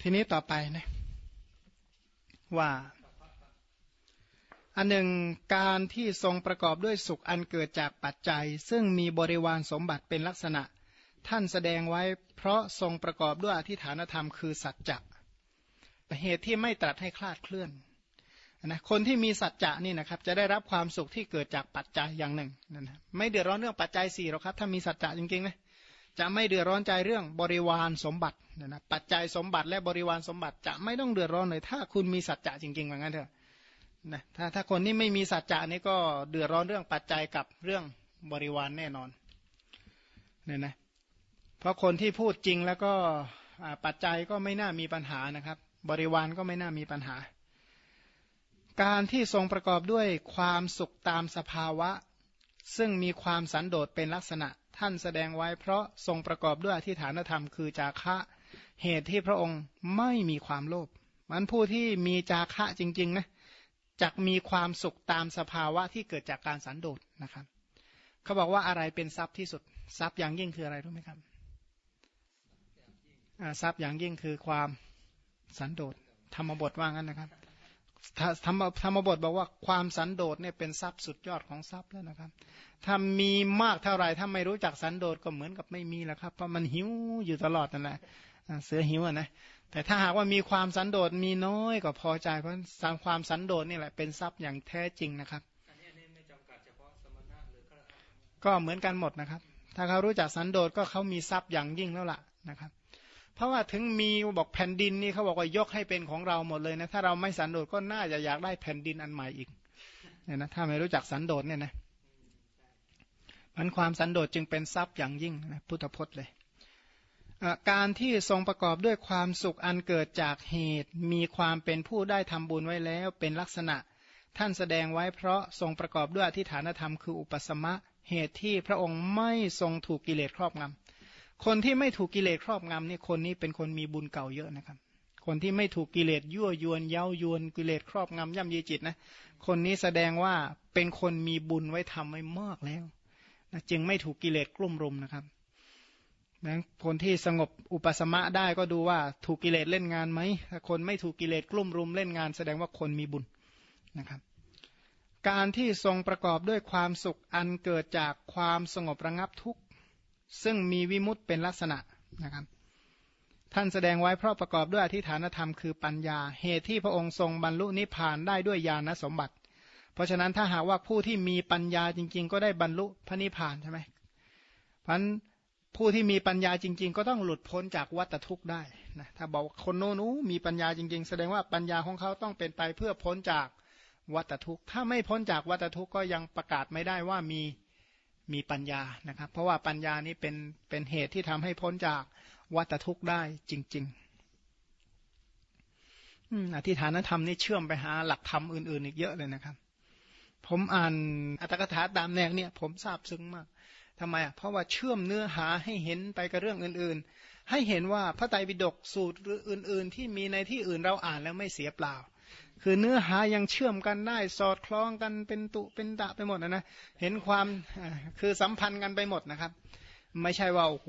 ทีนี้ต่อไปนะว่าอันหนึ่งการที่ทรงประกอบด้วยสุขอันเกิดจากปัจจัย ซึ่งมีบริวารสมบัติเป็นลักษณะ ท่านแสดงไว้เพราะทรงประกอบด้วยอธิฐานธรรมคือสัจจะเหตุที่ไม่ตรัสให้คลาดเคลื่อนนะคนที่มีสัจจะนี่นะครับ จะได้รับความสุขที่เกิดจากปัจจัยอย่างหนึ่งนะไม่เดือดร้อนเรื่องปัจจัยสี่หรอกครับ ถ้ามีสัจจะจริงๆนะ จะไม่เดือดร้อนใจเรื่องบริวารสมบัตินะนะปัจจัยสมบัติและบริวารสมบัติจะไม่ต้องเดือดร้อนเลย ถ้าคุณมีสัจจะจริงๆว่างั้นเถอะนะถ้าถ้าคนที่ไม่มีสัจจะนี่ก็เดือดร้อนเรื่องปัจจัยกับเรื่องบริวารแน่นอนเนี่ยนะเพราะคนที่พูดจริงแล้วก็ปัจจัยก็ไม่น่ามีปัญหานะครับ บริวารก็ไม่น่ามีปัญหา การที่ทรงประกอบด้วยความสุขตามสภาวะ ซึ่งมีความสันโดษเป็นลักษณะ ท่านแสดงไว้เพราะทรงประกอบด้วยอธิฐานธรรมคือจาคะเหตุที่พระองค์ไม่มีความโลภมันผู้ที่มีจาคะจริงๆนะจักมีความสุขตามสภาวะที่เกิดจากการสันโดษนะครับเขาบอกว่าอะไรเป็นทรัพย์ที่สุดทรัพย์อย่างยิ่งคืออะไรรู้ไหมครับทรัพย์อย่างยิ่งคือความสันโดษธรรมบทว่างั้นนะครับ ธรรมธรรมบทบอกว่าความสันโดษเนี่ยเป็นทรัพย์สุดยอดของทรัพย์แล้วนะครับ ถ้ามีมากเท่าไหร่ถ้าไม่รู้จักสันโดษก็เหมือนกับไม่มีแล้วครับ เพราะมันหิวอยู่ตลอดนั่นแหละเสือหิวนะแต่ถ้าหากว่ามีความสันโดษมีน้อยก็พอใจเพราะสร้างความสันโดษนี่แหละเป็นทรัพย์อย่างแท้จริงนะครับก็เหมือนกันหมดนะครับ ถ้าเขารู้จักสันโดษก็เขามีทรัพย์อย่างยิ่งแล้วล่ะนะครับ เพราะว่าถึงมีบอกแผ่นดินนี่เขาบอกว่ายกให้เป็นของเราหมดเลยนะ ถ้าเราไม่สันโดษก็น่าจะอยากได้แผ่นดินอันใหม่อีกเนี่ยนะถ้าไม่รู้จักสันโดษเนี่ยนะมันความสันโดษจึงเป็นทรัพย์อย่างยิ่งนะพุทธพจน์เลยการที่ทรงประกอบด้วยความสุขอันเกิดจากเหตุ มีความเป็นผู้ได้ทำบุญไว้แล้ว เป็นลักษณะ ท่านแสดงไว้เพราะทรงประกอบด้วยอธิฐานธรรมคืออุปสมะเหตุที่พระองค์ไม่ทรงถูกกิเลสครอบงำ คนที่ไม่ถูกกิเลสครอบงำนี่คนนี้เป็นคนมีบุญเก่าเยอะนะครับ คนที่ไม่ถูกกิเลสยั่วยวนเย้ายวนกิเลสครอบงำย่ำยีจิตนะคนนี้แสดงว่าเป็นคนมีบุญไว้ทำไว้มากแล้วนะจึงไม่ถูกกิเลสกลุ่มรุมนะครับนะคนที่สงบอุปสมะได้ก็ดูว่าถูกกิเลสเล่นงานไหมถ้าคนไม่ถูกกิเลสกลุ่มรุมเล่นงาน แสดงว่าคนมีบุญนะครับการที่ทรงประกอบด้วยความสุขอันเกิดจากความสงบระงับทุกข์ ซึ่งมีวิมุตเป็นลักษณะนะครับ ท่านแสดงไว้เพราะประกอบด้วยอธิฐานธรรมคือปัญญา เหตุที่พระองค์ทรงบรรลุนิพพานได้ด้วยญาณสมบัติ เพราะฉะนั้นถ้าหากว่าผู้ที่มีปัญญาจริง ๆ ก็ได้บรรลุพระนิพพานใช่ไหมเพราะผู้ที่มีปัญญาจริง ๆ ก็ต้องหลุดพ้นจากวัฏทุกข์ได้นะถ้าบอกคนโน้นมีปัญญาจริง ๆ แสดงว่าปัญญาของเขาต้องเป็นไปเพื่อพ้นจากวัฏทุกข์ ถ้าไม่พ้นจากวัฏทุกข์ก็ยังประกาศไม่ได้ว่ามี มีปัญญานะครับ เพราะว่าปัญญานี้เป็นเป็นเหตุที่ทำให้พ้นจากวัฏทุกข์ได้จริงๆอธิฐานธรรมนี่เชื่อมไปหาหลักธรรมอื่น ๆ อีกเยอะเลยนะครับ ผมอ่านอัตถกถาตามแนวเนี่ยผมทราบซึ้งมากทำไมอะเพราะว่าเชื่อมเนื้อหาให้เห็นไปกับเรื่องอื่น ๆ ให้เห็นว่าพระไตรปิฎกสูตรอื่น ๆ ที่มีในที่อื่นเราอ่านแล้วไม่เสียเปล่า คือเนื้อหายังเชื่อมกันได้ สอดคล้องกันเป็นตุเป็นตะไปหมดนะนะเห็นความคือสัมพันธ์กันไปหมดนะครับ ไม่ใช่ว่าโอ้โห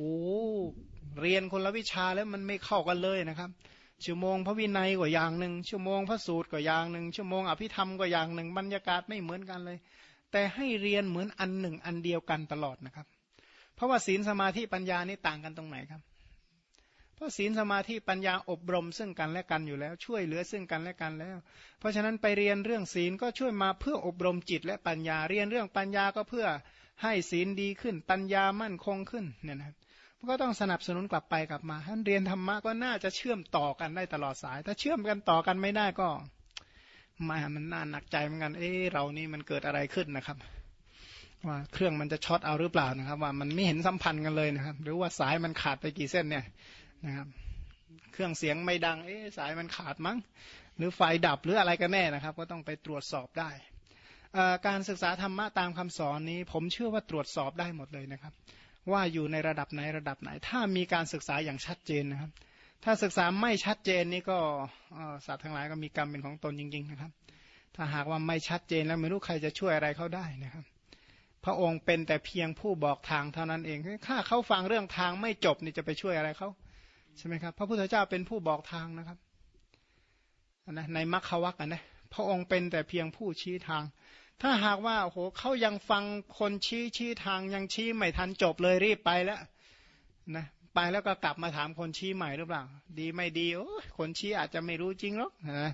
เรียนคนละวิชาแล้วมันไม่เข้ากันเลยนะครับชั่วโมงพระวินัยก็อย่างหนึ่งชั่วโมงพระสูตรก็อย่างหนึ่งชั่วโมงอภิธรรมก็อย่างหนึ่งบรรยากาศไม่เหมือนกันเลย แต่ให้เรียนเหมือนอันหนึ่งอันเดียวกันตลอดนะครับ เพราะว่าศีลสมาธิปัญญานี่ต่างกันตรงไหนครับ เพราะศีลสมาธิปัญญาอบรมซึ่งกันและกันอยู่แล้ว ช่วยเหลือซึ่งกันและกันแล้ว เพราะฉะนั้นไปเรียนเรื่องศีลก็ช่วยมาเพื่ออบรมจิตและปัญญาเรียนเรื่องปัญญาก็เพื่อให้ศีลดีขึ้น ปัญญามั่นคงขึ้นเนี่ยนะครับก็ต้องสนับสนุนกลับไปกลับมาท่านเรียนธรรมะก็น่าจะเชื่อมต่อกันได้ตลอดสาย ถ้าเชื่อมกันต่อกันไม่ได้ก็มามันน่าหนักใจเหมือนกัน เอ้เรานี่มันเกิดอะไรขึ้นนะครับ ว่าเครื่องมันจะช็อตเอาหรือเปล่านะครับ ว่ามันไม่เห็นสัมพันธ์กันเลยนะครับ หรือว่าสายมันขาดไปกี่เส้นเนี่ย นะครับ เครื่องเสียงไม่ดัง เอ๊สายมันขาดมั้ง หรือไฟดับหรืออะไรกันแน่นะครับ ก็ต้องไปตรวจสอบได้ การศึกษาธรรมะตามคำสอนนี้ ผมเชื่อว่าตรวจสอบได้หมดเลยนะครับ ว่าอยู่ในระดับไหนระดับไหน ถ้ามีการศึกษาอย่างชัดเจนนะครับ ถ้าศึกษาไม่ชัดเจนนี่ก็สัตว์ทั้งหลายก็มีกรรมเป็นของตนจริง ๆนะครับ ถ้าหากว่าไม่ชัดเจนแล้วไม่รู้ใครจะช่วยอะไรเขาได้นะครับพระองค์เป็นแต่เพียงผู้บอกทางเท่านั้นเอง ถ้าเขาฟังเรื่องทางไม่จบนี่จะไปช่วยอะไรเขา ใช่ไหมครับ พระพุทธเจ้าเป็นผู้บอกทางนะครับนะในมรรควักนะพระองค์เป็นแต่เพียงผู้ชี้ทาง ถ้าหากว่าโอ้โหเขายังฟังคนชี้ชี้ทางยังชี้ไม่ทันจบเลยรีบไปแล้วนะไปแล้วก็กลับมาถามคนชี้ใหม่หรือเปล่า ดีไม่ดีโอ้คนชี้อาจจะไม่รู้จริงหรอกนะ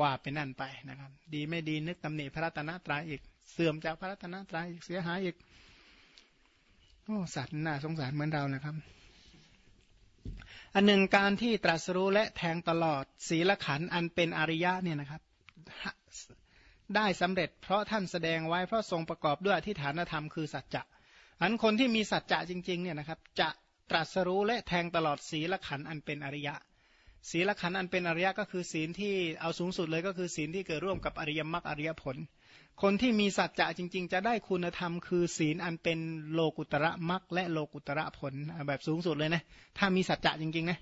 ว่าเป็นนั่นไปนะครับ ดีไม่ดีนึกตำหนิพระรัตนตรัยอีก เสื่อมจากพระรัตนตรัยอีกเสียหายอีกโอ้สัตว์น่าสงสารเหมือนเรานะครับ อันหนึ่งการที่ตรัสรู้และแทงตลอด ศีลขันอันเป็นอริยะเนี่ยนะครับ ได้สำเร็จเพราะท่านแสดงไว้เพราะทรงประกอบด้วยอธิฐานธรรมคือสัจจะอันคนที่มีสัจจะจริงๆเนี่ยนะครับ จะตรัสรู้และแทงตลอดศีลขันอันเป็นอริยะ ศีลขันอันเป็นอริยะก็คือศีลที่เอาสูงสุดเลยก็คือศีลที่เกิดร่วมกับอริยมรรคอริยผล คนที่มีสัจจะจริง ๆ จะได้คุณธรรมคือศีลอันเป็นโลกุตระมรรคและโลกุตระผลแบบสูงสุดเลยนะ ถ้ามีสัจจะจริงๆนะ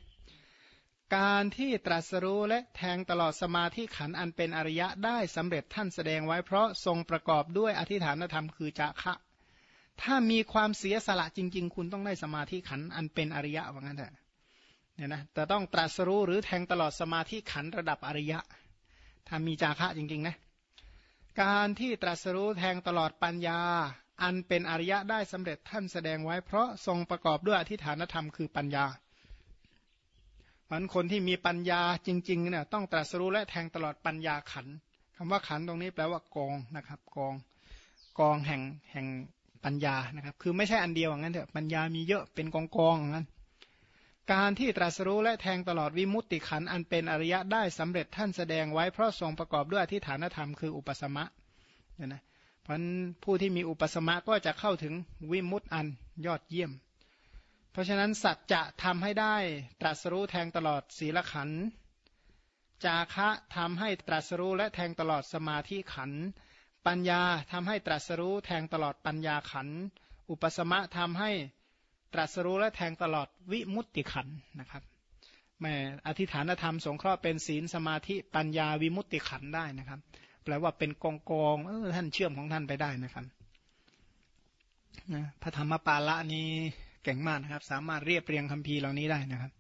การที่ตรัสรู้และแทงตลอดสมาธิขันอันเป็นอริยะได้สำเร็จท่านแสดงไว้เพราะทรงประกอบด้วยอธิฐานธรรมคือจะคะ ถ้ามีความเสียสละจริง ๆ คุณต้องได้สมาธิขันอันเป็นอริยะว่างั้นเถอะเนี่ยนะแต่ต้องตรัสรู้หรือแทงตลอดสมาธิขันระดับอริยะ ถ้ามีจาคะจริงๆนะ การที่ตรัสรู้แทงตลอดปัญญา อันเป็นอริยะได้สำเร็จท่านแสดงไว้เพราะทรงประกอบด้วยอธิฐานธรรมคือปัญญามันคนที่มีปัญญาจริงๆเนี่ยต้องตรัสรู้และแทงตลอดปัญญาขันคำว่าขันตรงนี้แปลว่ากองนะครับ กองกองแห่งแห่งปัญญานะครับ คือไม่ใช่อันเดียวอย่างนั้นเถอะปัญญามีเยอะเป็นกองกองอย่างนั้น การที่ตรัสรู้และแทงตลอดวิมุตติขันอันเป็นอริยะได้สำเร็จท่านแสดงไว้เพราะทรงประกอบด้วยอธิฐานธรรมคืออุปสมะเนี่ยนะเพราะผู้ที่มีอุปสมะก็จะเข้าถึงวิมุตติอันยอดเยี่ยม เพราะฉะนั้นสัจจะทำให้ได้ตรัสรู้แทงตลอดศีลขันจาคะทำให้ตรัสรู้และแทงตลอดสมาธิขันปัญญาทำให้ตรัสรู้แทงตลอดปัญญาขันอุปสมะทำให้ ตรัสรู้และแทงตลอดวิมุตติขันนะครับแม่อธิฐานธรรมสงเคราะห์เป็นศีลสมาธิปัญญาวิมุตติขันได้นะครับ แปลว่าเป็นกองกองเออท่านเชื่อมของท่านไปได้นะครับนะพระธรรมปาละนี้เก่งมากนะครับ สามารถเรียบเรียงคัมภีร์เหล่านี้ได้นะครับ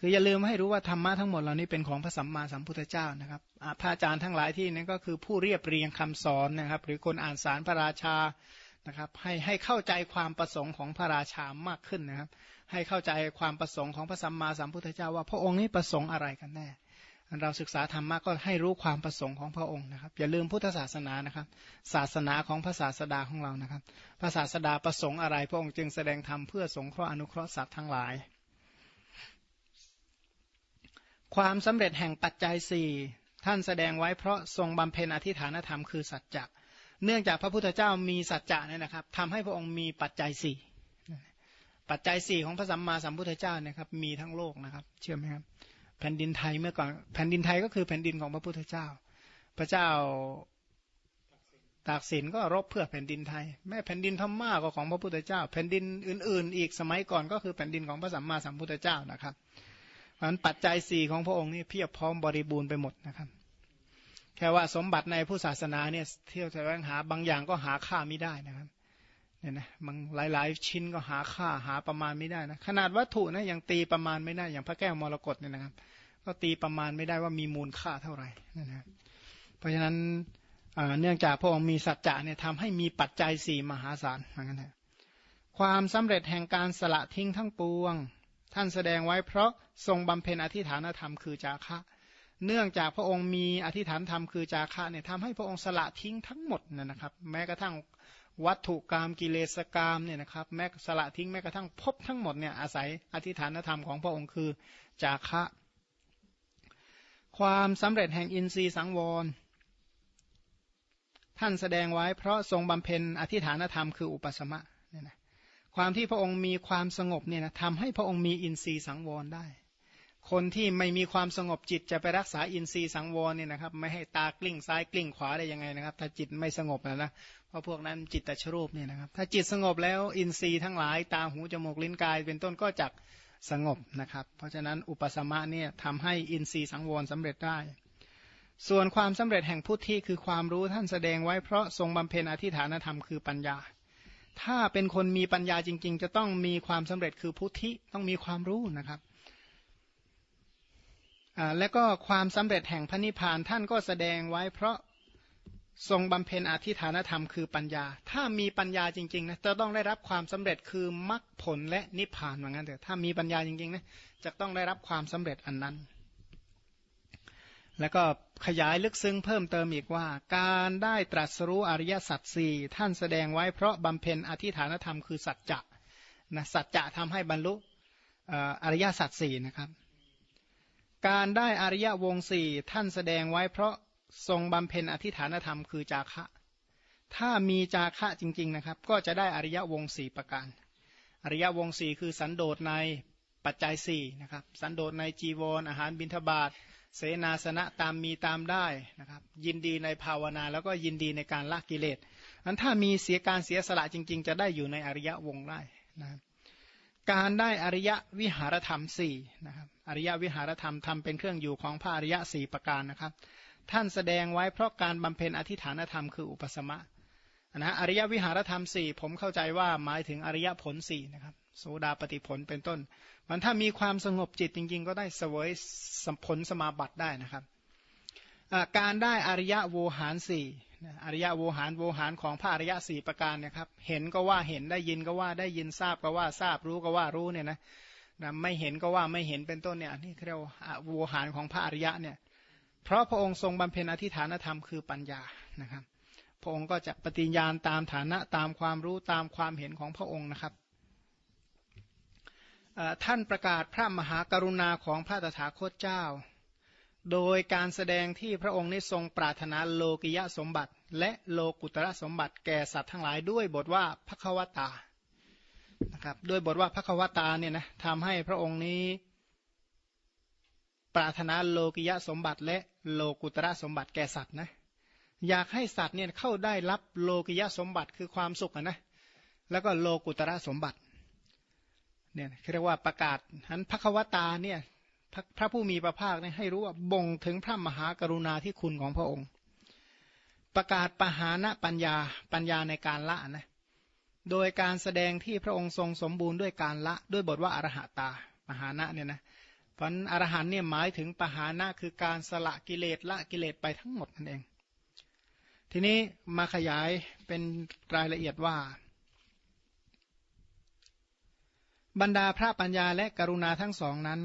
คืออย่าลืมให้รู้ว่าธรรมะทั้งหมดเหล่านี้เป็นของพระสัมมาสัมพุทธเจ้านะครับพระอาจารย์ทั้งหลายที่นั้นก็คือผู้เรียบเรียงคำสอนนะครับ หรือคนอ่านสารพระราชา นะครับให้ให้เข้าใจความประสงค์ของพระราชามากขึ้นนะครับ ให้เข้าใจความประสงค์ของพระสัมมาสัมพุทธเจ้าว่าพระองค์นี้ประสงค์อะไรกันแน่เราศึกษาธรรมะก็ให้รู้ความประสงค์ของพระองค์นะครับ อย่าลืมพุทธศาสนานะครับ ศาสนาของพระศาสดาของเรานะครับพระศาสดาประสงค์อะไร พระองค์จึงแสดงธรรมเพื่อสงเคราะห์อนุเคราะห์สัตว์ทั้งหลาย ความสำเร็จแห่งปัจจัยสี่ท่านแสดงไว้เพราะทรงบำเพ็ญอธิฐานธรรมคือสัจจะ เนื่องจากพระพุทธเจ้ามีสัจจะเนี่ยนะครับทำให้พระองค์มีปัจจัยสี่ปัจจัยสี่ของพระสัมมาสัมพุทธเจ้านี่ยครับมีทั้งโลกนะครับ เชื่อไหมครับ แผ่นดินไทยเมื่อก่อนแผ่นดินไทยก็คือแผ่นดินของพระพุทธเจ้า พระเจ้าตากสินก็รบเพื่อแผ่นดินไทย แม่แผ่นดินพม่าก็ของพระพุทธเจ้า แผ่นดินอื่น ๆ อีกสมัยก่อนก็คือแผ่นดินของพระสัมมาสัมพุทธเจ้านะครับเพราะนั้นปัจจัยสี่ของพระองค์นี่เพียบพร้อมบริบูรณ์ไปหมดนะครับ แค่ว่าสมบัติในผู้ศาสนาเนี่ยเที่ยวแสวงหาบางอย่างก็หาค่าไม่ได้นะครับเนี่ยนะบางหลายๆ ชิ้นก็หาค่าหาประมาณไม่ได้นะขนาดวัตถุนะยังตีประมาณไม่ได้อย่างพระแก้วมรกตเนี่ยนะครับ ก็ตีประมาณไม่ได้ว่ามีมูลค่าเท่าไหร่นะนะเพราะฉะนั้นเนื่องจากพระองค์มีสัจจะเนี่ยทำให้มีปัจจัยสี่มหาศาลเหมือนกันนะความสำเร็จแห่งการสละทิ้งทั้งปวง ท่านแสดงไว้เพราะทรงบำเพ็ญอธิฐานธรรมคือจาคะ เนื่องจากพระองค์มีอธิษฐานธรรมคือจาคะเนี่ยทำให้พระองค์สละทิ้งทั้งหมดนะครับ แม้กระทั่งวัตถุกรรมกิเลสกรรมเนี่ยนะครับแม้สละทิ้งแม้กระทั่งพบทั้งหมดเนี่ยอาศัยอธิษฐานธรรมของพระองค์คือจาคะ ความสำเร็จแห่งอินทรีย์สังวร ท่านแสดงไว้เพราะทรงบำเพ็ญอธิษฐานธรรมคืออุปสมะเนี่ยนะความที่พระองค์มีความสงบเนี่ยนะทำให้พระองค์มีอินทรีย์สังวรได้ คนที่ไม่มีความสงบจิตจะไปรักษาอินทรีย์สังวรเนี่ยนะครับ ไม่ให้ตากลิ้งซ้ายกลิ้งขวาได้ยังไงนะครับ ถ้าจิตไม่สงบนะนะเพราะพวกนั้นจิตตชรูปเนี่ยนะครับ ถ้าจิตสงบแล้วอินทรีย์ทั้งหลายตาหูจมูกลิ้นกาย เป็นต้นก็จักสงบนะครับ เพราะฉะนั้นอุปสมะเนี่ยทำให้อินทรีย์สังวรสำเร็จได้ ส่วนความสำเร็จแห่งพุทธิคือความรู้ท่านแสดงไว้เพราะทรงบำเพ็ญอธิฐานธรรมคือปัญญา ถ้าเป็นคนมีปัญญาจริง ๆ จะต้องมีความสำเร็จคือพุทธิต้องมีความรู้นะครับ และก็ความสำเร็จแห่งพระนิพพานท่านก็แสดงไว้เพราะทรงบำเพ็ญอธิฐานธรรมคือปัญญา ถ้ามีปัญญาจริงๆนะจะต้องได้รับความสำเร็จคือมรรคผลและนิพพานเหมือนกันเถอะถ้ามีปัญญาจริงๆนะจะต้องได้รับความสำเร็จอันนั้น แล้วก็ขยายลึกซึ้งเพิ่มเติมอีกว่า การได้ตรัสรู้อริยสัจสี่ท่านแสดงไว้เพราะบำเพ็ญอธิฐานธรรมคือสัจจะนะสัจจะทำให้บรรลุอริยสัจสี่นะครับ การได้อริยวงสี่ท่านแสดงไว้เพราะทรงบำเพ็ญอธิฐานธรรมคือจาคะถ้ามีจาคะจริง ๆนะครับ ก็จะได้อริยวงสี่ประการ อริยวงสี่คือสันโดษในปัจจัยสี่นะครับ สันโดษในจีวรออาหารบิณฑบาตเสนาสนะตามมีตามได้นะครับ ยินดีในภาวนาแล้วก็ยินดีในการละกิเลสอันถ้ามีเสียการเสียสละจริง ๆ จะได้อยู่ในอริยวงได้นะครับ การได้อริยวิหารธรรมสี่นะครับอริยวิหารธรรมทำเป็นเครื่องอยู่ของพระอริยสี่ประการนะครับ ท่านแสดงไว้เพราะการบำเพ็ญอธิฐานธรรมคืออุปสมะนะอริยวิหารธรรมสี่ผมเข้าใจว่าหมายถึงอริยผลสี่นะครับโสดาปฏิผลเป็นต้น มันถ้ามีความสงบจิตจริง ๆ ก็ได้เสวยผลสมาบัติได้นะครับ การได้อริยโวหารสี่ อริยโวหารโวหารของพระอริยสี่ประการนี่ยครับ เห็นก็ว่าเห็นได้ยินก็ว่าได้ยินทราบก็ว่าทราบรู้ก็ว่ารู้เนี่ยนะนะไม่เห็นก็ว่าไม่เห็นเป็นต้นเนี่ยนี่เรียกว่าโวหารของพระอริยะเนี่ยเพราะพระองค์ทรงบำเพ็ญอธิฐานธรรมคือปัญญานะครับ พระองค์ก็จะปฏิญญาณตามฐานะตามความรู้ตามความเห็นของพระองค์นะครับท่านประกาศพระมหากรุณาของพระตถาคตเจ้า โดยการแสดงที่พระองค์นี้ทรงปรารถนาโลกิยะสมบัติ และโลกุตระสมบัติแก่สัตว์ทั้งหลายด้วยบทว่าพระควตานะครับด้วยบทว่าพระควตาเนี่ยนะทำให้พระองค์นี้ ปรารถนาโลกิยะสมบัติ และโลกุตระสมบัติแก่สัตว์นะอยากให้สัตว์เนี่ยเข้าได้รับโลกิยะสมบัติคือความสุขนะแล้วก็โลกุตระสมบัติเนี่ยเรียกว่าประกาศฉันพระควตาเนี่ย พระผู้มีพระภาคเนี่ยให้รู้ว่าบ่งถึงพระมหากรุณาที่คุณของพระองค์ ประกาศปหานะปัญญาปัญญาในการละนะโดยการแสดงที่พระองค์ทรงสมบูรณ์ด้วยการละด้วยบทว่าอรหตาปหานะเนี่ยนะพันอรหันเนี่ยหมายถึงปหานะคือการสละกิเลสละกิเลสไปทั้งหมดนั่นเอง ทีนี้มาขยายเป็นรายละเอียดว่า บรรดาพระปัญญาและกรุณาทั้งสองนั้น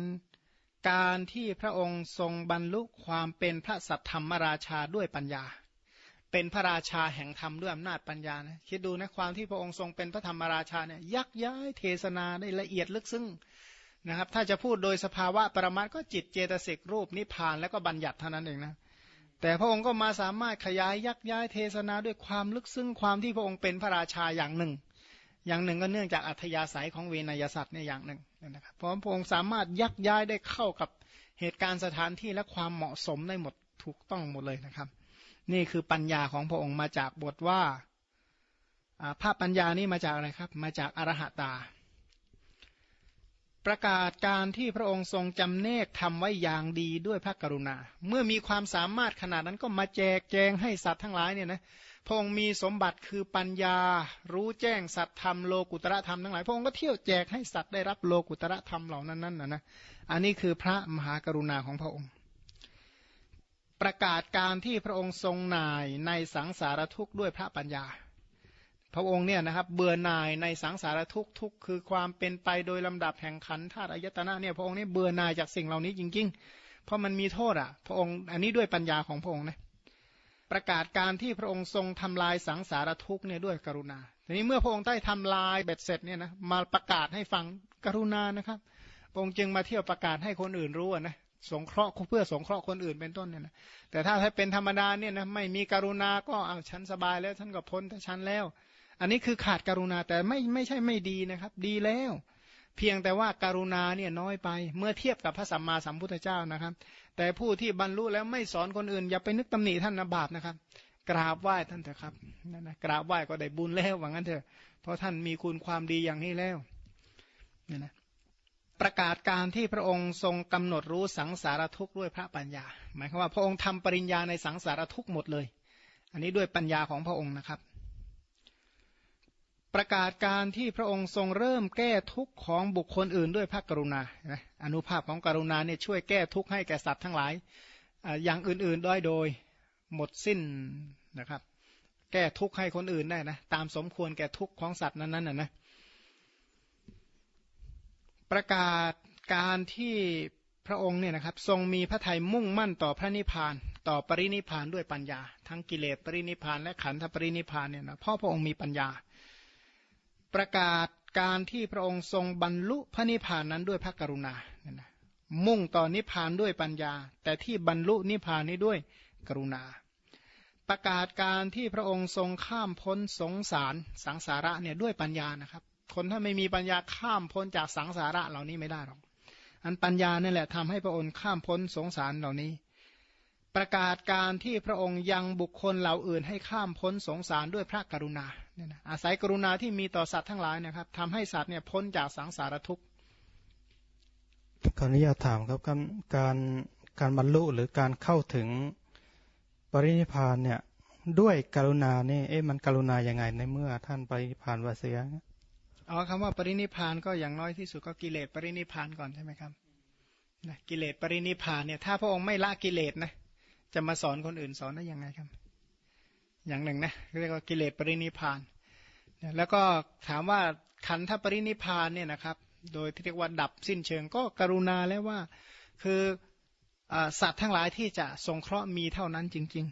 การที่พระองค์ทรงบรรลุความเป็นพระสัทธรรมราชาด้วยปัญญา เป็นพระราชาแห่งธรรมด้วยอำนาจปัญญานะคิดดูนะความที่พระองค์ทรงเป็นพระธรรมราชาเนี่ยยักย้ายเทศนาได้ละเอียดลึกซึ้งนะครับ ถ้าจะพูดโดยสภาวะปรมัตก็จิตเจตสิกรูปนิพพานแล้วก็บัญญัติเท่านั้นเองนะแต่พระองค์ก็มาสามารถขยายยักย้ายเทศนาด้วยความลึกซึ้งความที่พระองค์เป็นพระราชาอย่างหนึ่ง อย่างหนึ่งก็เนื่องจากอัธยาศัยของเวนยสัตว์เนี่ยอย่างหนึ่งนะครับเพราะพระองค์สามารถยักย้ายได้เข้ากับเหตุการณ์สถานที่และความเหมาะสมได้หมดถูกต้องหมดเลยนะครับ นี่คือปัญญาของพระองค์มาจากบทว่าภาพปัญญานี่มาจากอะไรครับ มาจากอรหัตาประกาศการที่พระองค์ทรงจำเนกทำไว้อย่างดีด้วยพระกรุณา เมื่อมีความสามารถขนาดนั้นก็มาแจกแจงให้สัตว์ทั้งหลายเนี่ยนะ พระองค์มีสมบัติคือปัญญา รู้แจ้งสัตธรรมโลกุตระธรรมทั้งหลายพระองค์ก็เที่ยวแจกให้สัตว์ได้รับโลกุตระธรรมเหล่านั้นนั่นนะนะอันนี้คือพระมหากรุณาของพระองค์ ประกาศการที่พระองค์ทรงนายในสังสารทุกข์ด้วยพระปัญญา พระองค์เนี่ยนะครับเบื่อหน่ายในสังสารทุกข์ทุกคือความเป็นไปโดยลำดับแห่งขันธาตุอายตนะเนี่ยพระองค์นี่เบื่อหน่ายจากสิ่งเหล่านี้จริง ๆ เพราะมันมีโทษอะ พระองค์อันนี้ด้วยปัญญาของพระองค์นะ ประกาศการที่พระองค์ทรงทำลายสังสารทุกเนี่ยด้วยกรุณา ทีนี้เมื่อพระองค์ได้ทำลายเบ็ดเสร็จเนี่ยนะมาประกาศให้ฟังกรุณานะครับ พระองค์จึงมาเที่ยวประกาศให้คนอื่นรู้นะสงเคราะห์เพื่อสงเคราะห์คนอื่นเป็นต้นเนี่ยนะแต่ถ้าถ้าเป็นธรรมดาเนี่ยนะไม่มีกรุณาก็เอาฉันสบายแล้วฉันก็พ้นแต่ฉันแล้ว อันนี้คือขาดการุณาแต่ไม่ไม่ใช่ไม่ดีนะครับ ดีแล้ว เพียงแต่ว่าการุณาเนี่ยน้อยไป เมื่อเทียบกับพระสัมมาสัมพุทธเจ้านะครับ แต่ผู้ที่บรรลุแล้วไม่สอนคนอื่น อย่าไปนึกตำหนิท่านนะบาปนะครับ กราบไหว้ท่านเถอะครับนั่นนะกราบไหว้ก็ได้บุญแล้วว่างั้นเถอะเพราะท่านมีคุณความดีอย่างนี้แล้วนี่ยนะประกาศการที่พระองค์ทรงกำหนดรู้สังสารทุกข์ด้วยพระปัญญา หมายความว่าพระองค์ทำปริญญาในสังสารทุกข์หมดเลย อันนี้ด้วยปัญญาของพระองค์นะครับ ประกาศการที่พระองค์ทรงเริ่มแก้ทุกข์ของบุคคลอื่นด้วยพระกรุณาอนุภาพของกรุณาเนี่ยช่วยแก้ทุกข์ให้แก่สัตว์ทั้งหลาย อย่างอื่นๆด้วยโดยหมดสิ้นนะครับ แก้ทุกข์ให้คนอื่นได้นะตามสมควรแก่ทุกข์ของสัตว์นั้นๆนะนะประกาศการที่พระองค์เนี่ยนะครับทรงมีพระทัยมุ่งมั่นต่อพระนิพพาน ต่อปรินิพพานด้วยปัญญา ทั้งกิเลสปรินิพพานและขันธปรินิพพานเนี่ยนะพราะพระองค์มีปัญญา ประกาศการที่พระองค์ทรงบรรลุพระนิพพานนั้นด้วยพระกรุณาเนี่ยนะมุ่งต่อนิพพานด้วยปัญญา แต่ที่บรรลุนิพพานนี้ด้วยกรุณา ประกาศการที่พระองค์ทรงข้ามพ้นสงสารสังสาระเนี่ยด้วยปัญญานะครับ คนถ้าไม่มีปัญญาข้ามพ้นจากสังสาระเหล่านี้ไม่ได้หรอกอันปัญญานี่แหละทำให้พระองค์ข้ามพ้นสงสารเหล่านี้ ประกาศการที่พระองค์ยังบุคคลเหล่าอื่นให้ข้ามพ้นสงสารด้วยพระกรุณา เนี่ยนะอาศัยกรุณาที่มีต่อสัตว์ทั้งหลายนะครับทำให้สัตว์เนี่ยพ้นจากสังสารทุกข์ขออนุญาตถามครับการการการบรรลุหรือการเข้าถึงปรินิพานเนี่ยด้วยกรุณาเนี่ยเอ๊ะมันกรุณาอย่างไงในเมื่อท่านปรินิพานวาเสียอ๋อคำว่าปรินิพานก็อย่างน้อยที่สุดก็กิเลสปรินิพานก่อนใช่ไหมครับนะกิเลสปรินิพานเนี่ยถ้าพระองค์ไม่ละกิเลสนะจะมาสอนคนอื่นสอนได้ยังไงครับ อย่างหนึ่งนะเรียกว่ากิเลสปรินิพาน แล้วก็ถามว่าขันธปรินิพานเนี่ยนะครับ โดยที่เรียกว่าดับสิ้นเชิงก็กรุณาแล้วว่าคืออสัตว์ทั้งหลายที่จะสงเคราะห์มีเท่านั้นจริง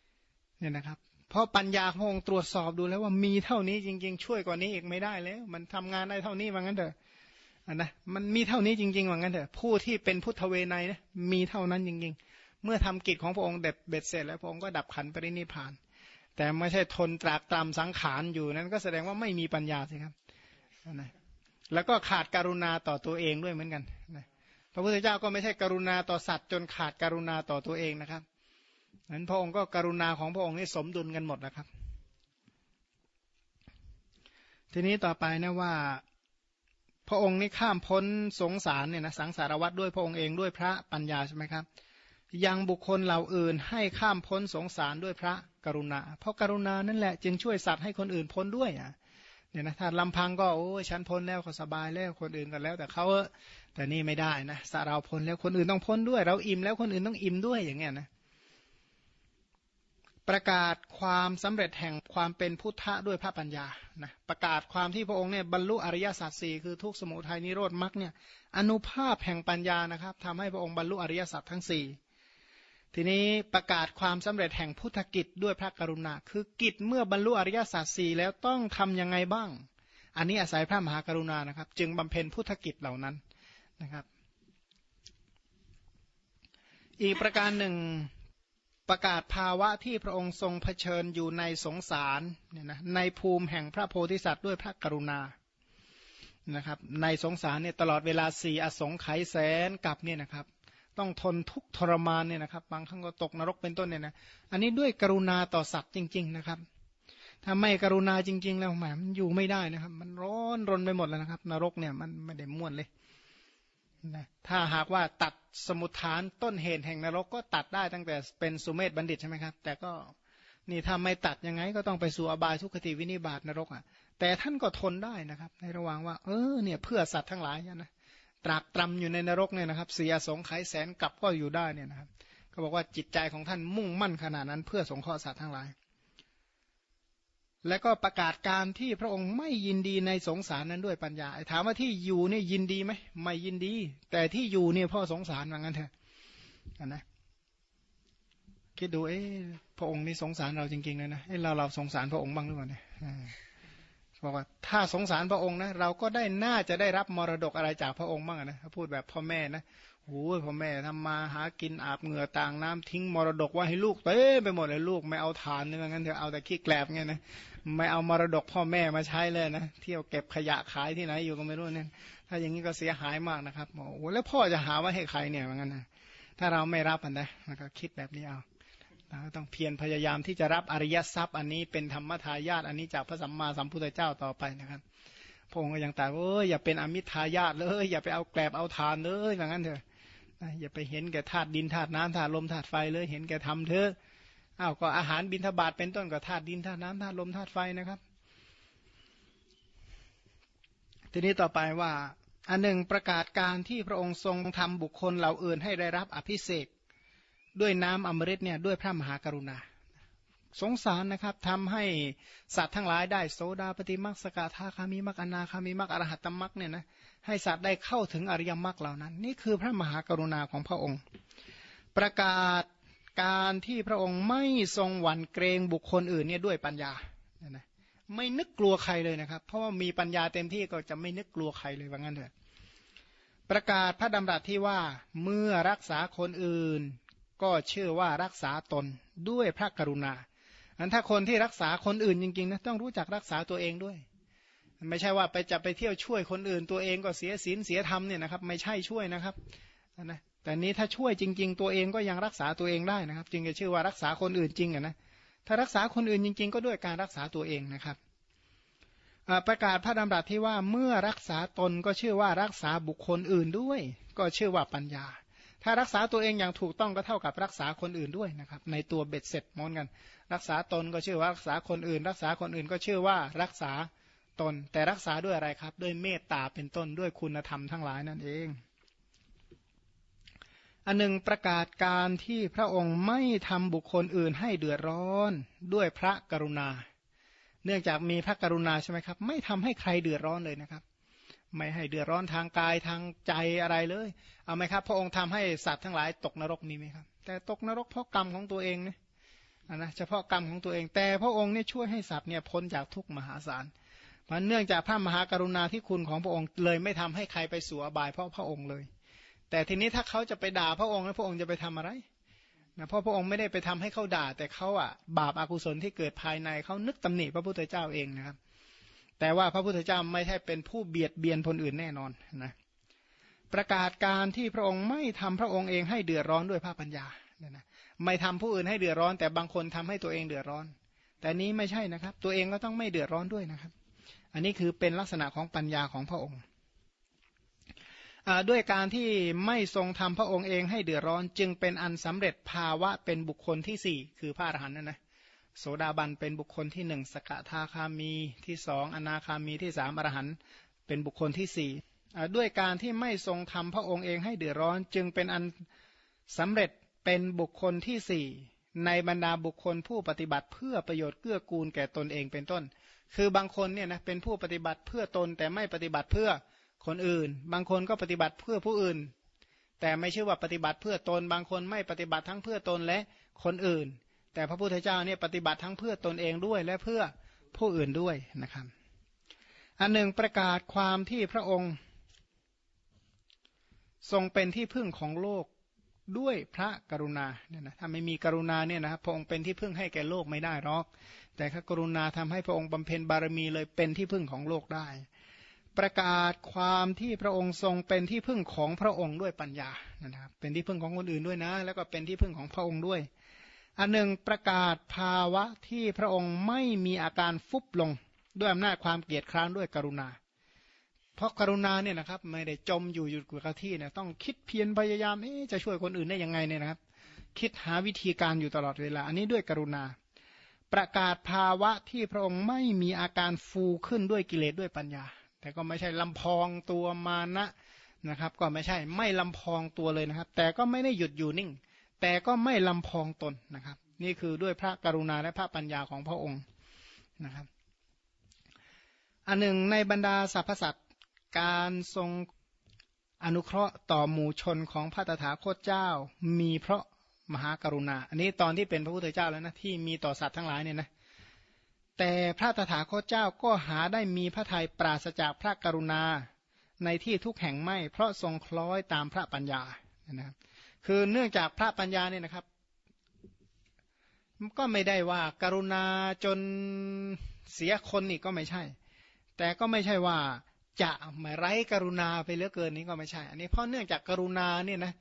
ๆเนี่ยนะครับ เพราะปัญญาขององค์ตรวจสอบดูแล้วว่ามีเท่านี้จริง ๆ ช่วยกว่านี้อีกไม่ได้แล้ว มันทำงานได้เท่านี้ว่างั้นเถอะนะมันมีเท่านี้จริงๆว่างั้นเถอะผู้ที่เป็นพุทธเวไนนะมีเท่านั้นจริง ๆ เมื่อทำกิจของพระองค์เด็ดเบ็ดเสร็จแล้วพระองค์ก็ดับขันปรินิพาน แต่ไม่ใช่ทนตรากตรำสังขารอยู่นั้น ก็แสดงว่าไม่มีปัญญาสิครับนะแล้วก็ขาดการุณาต่อตัวเองด้วยเหมือนกันนะพระพุทธเจ้าก็ไม่ใช่กรุณาต่อสัตว์จนขาดการุณาต่อตัวเองนะครับนั้นพระองค์ก็กรุณาของพระองค์นี่สมดุลกันหมดนะครับ ทีนี้ต่อไปนะว่าพระองค์นี่ข้ามพ้นสงสารเนี่ยนะสังสารวัตรด้วยพระองค์เองด้วยพระปัญญาใช่ไหมครับ ยังบุคคลเหล่าอื่นให้ข้ามพ้นสงสารด้วยพระ กรุณา เพราะกรุณานั่นแหละจึงช่วยสัตว์ให้คนอื่นพ้นด้วยอะเนี่ยนะถ้าลำพังก็โอ้ฉันพ้นแล้วก็สบายแล้วคนอื่นกันแล้ว แต่เขาแต่นี่ไม่ได้นะสเราพ้นแล้วคนอื่นต้องพ้นด้วย เราอิ่มแล้วคนอื่นต้องอิ่มด้วยอย่างเงี้ยนะประกาศความสำเร็จแห่งความเป็นพุทธะด้วยพระปัญญานะประกาศความที่พระองค์เนี่ยบรรลุอริยสัจสี่คือทุกสมุทัยนิโรธมรรคเนี่ยอนุภาพแห่งปัญญานะครับทำให้พระองค์บรรลุอริยสัจทั้งสี่ ทีนี้ประกาศความสำเร็จแห่งพุทธกิจด้วยพระกรุณา คือกิจเมื่อบรรลุอริยสัจสี่แล้วต้องทํำยังไงบ้าง อันนี้อาศัยพระมหากรุณานะครับ จึงบำเพ็ญพุทธกิจเหล่านั้นนะครับ อีกประการหนึ่งประกาศภาวะที่พระองค์ทรงเผชิญอยู่ในสงสารเนี่ยนะในภูมิแห่งพระโพธิสัตว์ด้วยพระกรุณานะครับ ในสงสารเนี่ยตลอดเวลาสี่อสงไขยแสนกับเนี่ยนะครับ ต้องทนทุกทรมานเนี่ยนะครับ บางครั้งก็ตกนรกเป็นต้นเนี่ยนะอันนี้ด้วยกรุณาต่อสัตว์จริง ๆ นะครับ ถ้าไม่กรุณาจริง ๆ แล้วแหมมันอยู่ไม่ได้นะครับ มันร้อนรนไปหมดแล้วนะครับ นรกเนี่ยมันไม่ได้ม่วนเลยนะถ้าหากว่าตัดสมุทฐานต้นเหตุแห่งนรกก็ตัดได้ตั้งแต่เป็นสุเมธบัณฑิตใช่ไหมครับ แต่ก็นี่ถ้าไม่ตัดยังไงก็ต้องไปสู่อบายทุกขติวินิบาตนรกอะแต่ท่านก็ทนได้นะครับ ในระหว่างว่า เออเนี่ยเพื่อสัตว์ทั้งหลายนะ ตรากตรำอยู่ในนรกเนี่ยนะครับเสียสงไขแสนกลับก็อยู่ได้เนี่ยนะครับเขาบอกว่าจิตใจของท่านมุ่งมั่นขนาดนั้นเพื่อสงเคราะห์สัตว์ทั้งหลาย และก็ประกาศการที่พระองค์ไม่ยินดีในสงสารนั้นด้วยปัญญา ถามว่าที่อยู่เนี่ยยินดีไหมไม่ยินดี แต่ที่อยู่เนี่ยพ่อสงสารว่างั้นเถอะนะคิดดูเอ๊ะพระองค์นี่สงสารเราจริงๆเลยนะเอ้เราเราสงสารพระองค์บ้างหรือเปล่าเนี่ย บอกว่าถ้าสงสารพระองค์นะเราก็ได้น่าจะได้รับมรดกอะไรจากพระองค์บ้างนะพูดแบบพ่อแม่นะโอ้ยพ่อแม่ทำมาหากินอาบเหงื่อต่างน้ำทิ้งมรดกไว้ให้ลูกเต้ไปหมดเลยลูกไม่เอาทานนี่งั้นเถอะเอาแต่ขี้แกลบไงนะไม่เอามรดกพ่อแม่มาใช้เลยนะเที่ยวเก็บขยะขายที่ไหนอยู่ก็ไม่รู้เนี่ยถ้าอย่างนี้ก็เสียหายมากนะครับโอ้แล้วพ่อจะหาว่าให้ใครเนี่ยงั้นนะถ้าเราไม่รับอันนะก็คิดแบบนี้เอา เราต้องเพียรพยายามที่จะรับอริยทรัพย์ อันนี้เป็นธรรมทายาทอันนี้จากพระสัมมาสัมพุทธเจ้าต่อไปนะครับพระองค์ก็ยังตรัสเอ้ยอย่าเป็นอมิทายาทเลย อย่าไปเอาแกลบเอาทานเลยอย่างนั้นเถอะอย่าไปเห็นแก่ธาตุดินธาตุน้ำธาตุลมธาตุไฟเลย เห็นแก่ทำเถอะอ้าวก็อาหารบินทบาทเป็นต้นก็ธาตุดินธาตุน้ำธาตุลมธาตุไฟนะครับ ทีนี้ต่อไปว่า อันหนึ่งประกาศการที่พระองค์ทรงทำบุคคลเหล่าอื่นให้ได้รับอภิเษก ด้วยน้ำอมฤตเนี่ยด้วยพระมหากรุณา สงสารนะครับทำให้สัตว์ทั้งหลายได้โสดาปฏิมักสกทาคามีมักอนาคามีมักอรหัตตมักเนี่ยนะให้สัตว์ได้เข้าถึงอริยมรรคเหล่านั้น นี่คือพระมหากรุณาของพระองค์ ประกาศการที่พระองค์ไม่ทรงหวั่นเกรงบุคคลอื่นเนี่ยด้วยปัญญานะไม่นึกกลัวใครเลยนะครับ เพราะว่ามีปัญญาเต็มที่ก็จะไม่นึกกลัวใครเลยว่างั้นเถอะประกาศพระดำรัสที่ว่าเมื่อรักษาคนอื่น ก็เชื่อว่ารักษาตนด้วยพระกรุณาอันถ้าคนที่รักษาคนอื่นจริงๆนะต้องรู้จักรักษาตัวเองด้วย ไม่ใช่ว่าไปจะไปเที่ยวช่วยคนอื่น ตัวเองก็เสียศีลเสียธรรมเนี่ยนะครับ ไม่ใช่ช่วยนะครับนะแต่นี้ถ้าช่วยจริง ๆ ตัวเองก็ยังรักษาตัวเองได้นะครับ จึงจะชื่อว่ารักษาคนอื่นจริงอะนะถ้ารักษาคนอื่นจริง ๆ ก็ด้วยการรักษาตัวเองนะครับประกาศพระดำรัสที่ว่าเมื่อรักษาตนก็ชื่อว่ารักษาบุคคลอื่นด้วย ก็ชื่อว่าปัญญา ถ้ารักษาตัวเองอย่างถูกต้องก็เท่ากับรักษาคนอื่นด้วยนะครับ ในตัวเบ็ดเสร็จมอนกัน รักษาตนก็ชื่อว่ารักษาคนอื่น รักษาคนอื่นก็ชื่อว่ารักษาตน แต่รักษาด้วยอะไรครับ ด้วยเมตตาเป็นต้นด้วยคุณธรรมทั้งหลายนั่นเอง อันหนึ่งประกาศการที่พระองค์ไม่ทำบุคคลอื่นให้เดือดร้อนด้วยพระกรุณา เนื่องจากมีพระกรุณาใช่ไหมครับ ไม่ทำให้ใครเดือดร้อนเลยนะครับ ไม่ให้เดือดร้อนทางกายทางใจอะไรเลย เอาไหมครับ พระองค์ทำให้สัตว์ทั้งหลายตกนรกมีไหมครับ แต่ตกนรกเพราะกรรมของตัวเองเนี่ยนะเฉพาะกรรมของตัวเอง แต่พระองค์เนี่ยช่วยให้สัตว์เนี่ยพ้นจากทุกข์มหาศาลมันเนื่องจากพระมหากรุณาที่คุณของพระองค์เลยไม่ทำให้ใครไปสู่อบายเพราะพระองค์เลย แต่ทีนี้ถ้าเขาจะไปด่าพระองค์แล้วพระองค์จะไปทำอะไรนะเพราะพระองค์ไม่ได้ไปทำให้เขาด่า แต่เขาอะบาปอากุศลที่เกิดภายในเขานึกตำหนิพระพุทธเจ้าเองนะครับ แต่ว่าพระพุทธเจ้าไม่ใช่เป็นผู้เบียดเบียนคนอื่นแน่นอนนะประกาศการที่พระองค์ไม่ทำพระองค์เองให้เดือดร้อนด้วยพระปัญญาเนี่ยนะไม่ทำผู้อื่นให้เดือดร้อน แต่บางคนทำให้ตัวเองเดือดร้อน แต่นี้ไม่ใช่นะครับ ตัวเองก็ต้องไม่เดือดร้อนด้วยนะครับ อันนี้คือเป็นลักษณะของปัญญาของพระองค์ด้วยการที่ไม่ทรงทำพระองค์เองให้เดือดร้อน จึงเป็นอันสำเร็จภาวะเป็นบุคคลที่สี่คือพระอรหันต์นั่นนะ โสดาบันเป็นบุคคลที่หนึ่งสกทาคามีที่สองอนาคามีที่สามอรหันต์เป็นบุคคลที่สี่ด้วยการที่ไม่ทรงทำพระองค์เองให้เดือดร้อนจึงเป็นอันสำเร็จเป็นบุคคลที่สี่ในบรรดาบุคคลผู้ปฏิบัติเพื่อประโยชน์เกื้อกูลแก่ตนเองเป็นต้น คือบางคนเนี่ยนะเป็นผู้ปฏิบัติเพื่อตนแต่ไม่ปฏิบัติเพื่อคนอื่น บางคนก็ปฏิบัติเพื่อผู้อื่น แต่ไม่ใช่ว่าปฏิบัติเพื่อตน บางคนไม่ปฏิบัติทั้งเพื่อตนและคนอื่น แต่พระพุทธเจ้าเนี่ยปฏิบัติทั้งเพื่อตนเองด้วยและเพื่อผู้อื่นด้วยนะครับ อันหนึ่งประกาศความที่พระองค์ ทรงเป็นที่พึ่งของโลกด้วยพระกรุณาเนี่ยนะถ้าไม่มีกรุณาเนี่ยนะครับพระองค์เป็นที่พึ่งให้แก่โลกไม่ได้หรอก แต่พระกรุณาทำให้พระองค์บำเพ็ญบารมีเลยเป็นที่พึ่งของโลกได้ ประกาศความที่พระองค์ทรงเป็นที่พึ่งของพระองค์ด้วยปัญญานะครับเป็นที่พึ่งของคนอื่นด้วยนะ แล้วก็เป็นที่พึ่งของพระองค์ด้วย อันหนึ่งประกาศภาวะที่พระองค์ไม่มีอาการฟุบลง ด้วยอำนาจความเกียดคร้านด้วยกรุณา เพราะกรุณาเนี่ยนะครับไม่ได้จมอยู่อยู่กับที่เนี่ยต้องคิดเพียรพยายามเอ๊จะช่วยคนอื่นได้ยังไงเนี่ยนะครับ คิดหาวิธีการอยู่ตลอดเวลา อันนี้ด้วยกรุณา ประกาศภาวะที่พระองค์ไม่มีอาการฟูขึ้นด้วยกิเลสด้วยปัญญา แต่ก็ไม่ใช่ลำพองตัวมานะนะครับ ก็ไม่ใช่ไม่ลำพองตัวเลยนะครับ แต่ก็ไม่ได้หยุดอยู่นิ่ง แต่ก็ไม่ลำพองตนนะครับ นี่คือด้วยพระกรุณาและพระปัญญาของพระองค์นะครับ อันหนึ่งในบรรดาสรรพสัตว์การทรงอนุเคราะห์ต่อหมู่ชนของพระตถาคตเจ้า มีเพราะมหากรุณา อันนี้ตอนที่เป็นพระพุทธเจ้าแล้วนะที่มีต่อสัตว์ทั้งหลายเนี่ยนะ แต่พระตถาคตเจ้าก็หาได้มีพระทัยปราศจากพระกรุณาในที่ทุกแห่งไม่ เพราะทรงคล้อยตามพระปัญญานะครับ คือเนื่องจากพระปัญญาเนี่ยนะครับ ก็ไม่ได้ว่าการุณาจนเสียคนนี่ก็ไม่ใช่ แต่ก็ไม่ใช่ว่าจะไม่ไร้กรุณาไปเหลือเกินนี้ก็ไม่ใช่ อันนี้เพราะเนื่องจากกรุณาเนี่ยนะ